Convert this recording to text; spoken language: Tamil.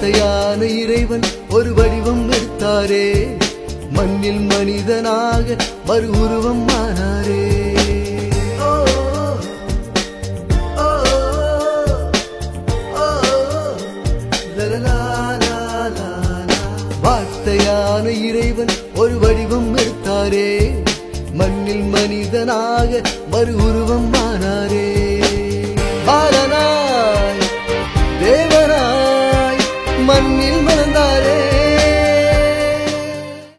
வார்த்தையான இறைவன் ஒரு வடிவம் எடுத்தாரே. மண்ணில் மனிதனாக மறு உருவம் ஆனாரே. வார்த்தையான இறைவன் ஒரு வடிவம் எடுத்தாரே. மண்ணில் மனிதனாக மறு உருவம் ஆனாரே மண்ணில் மலர்ந்தார்